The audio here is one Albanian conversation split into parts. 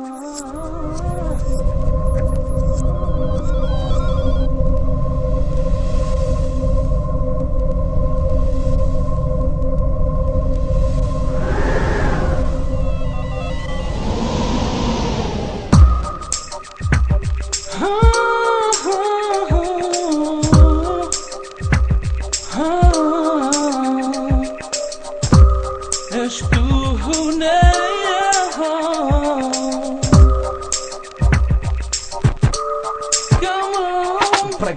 Oh.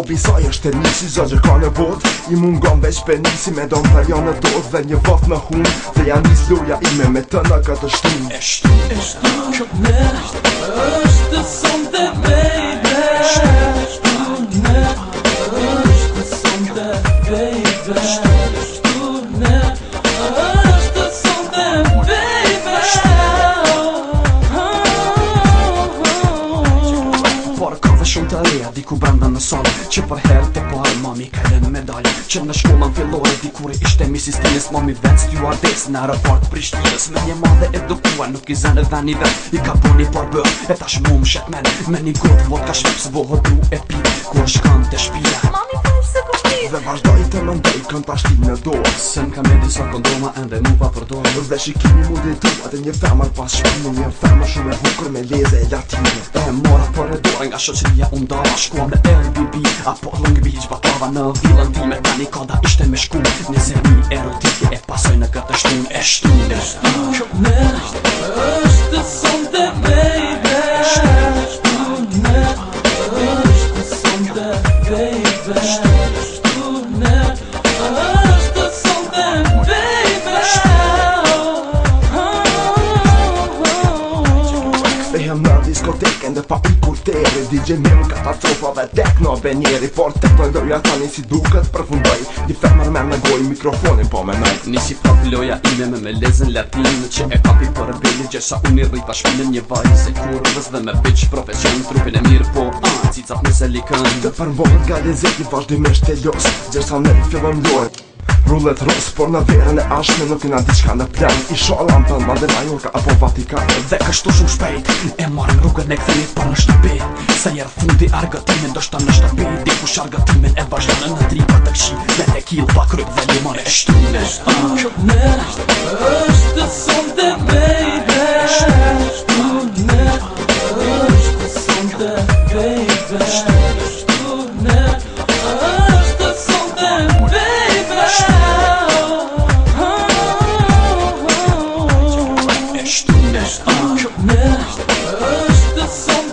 hobi sa është nisi njësi Zdo ka në vodë i mund veç për Me don të janë në dodë dhe një vëth në hunë Dhe janë njësë luja ime me të në këtë shtim E eshtu, e nërë Eshtu, me eshtu, eshtu, eshtu, eshtu, eshtu, eshtu, eshtu, Ja di brenda në sonë Që për herë të parë po Mami ka dhe në medalë Që në shkullë më filloj Di i ishte mi si Mami vetë stiu ardes Në aeroport prishtijës Me një madhe edukua Nuk i zanë dhe një vetë I ka puni por bërë E tash mu më shetmen Me një grupë Vot ka shpipë Së bohë du e pi Ku është kam të shpia Mami Dhe vazhdoj të më ndoj kënd pashti në dorë Se më me disa kondoma po ende mu pa përdoj Nës dhe shikimi mu dhe dua dhe një femër pas shpinë Një femër shumë e hukër me leze e latinë E mora për e dorë nga shoqëria unë dara Shkua me LBB apo Long Beach Batava në vilën ti me tani koda ishte me shkume Një zemi erotikë e pasoj në këtë shtunë E shtunë, e Back papi the fucking pulteri DJ Nero ka pa dhe techno Benjeri forte të doja tani si duket përfundoj Di femër me në goj mikrofonin po me nëjt Nisi pop loja ime me me lezen latin Që e papi për bilin gjesha unë i rrit pa shpinën një vaj Se kurvës dhe me bitch profesion Trupin e mirë po a ah, cicat në selikën Të përmbohet nga dizit një vazhdimisht e ljos Gjesha në i fillon Rullet rus, por në verën e ashme Nuk nga diqka në plan I sholan të nga dhe apo vatikan Dhe kështu shumë shpejt E marrën rrugën e këtëri për në shtëpi Se njerë fundi argëtimin Do shtëm në shtëpi Diku shargëtimin e vazhdanë në tri për të këshim Me të kilë pa krypë dhe një e shtu në Shtëpi Shtëpi Shtëpi Shtëpi Shtëpi Come now, urge the sun.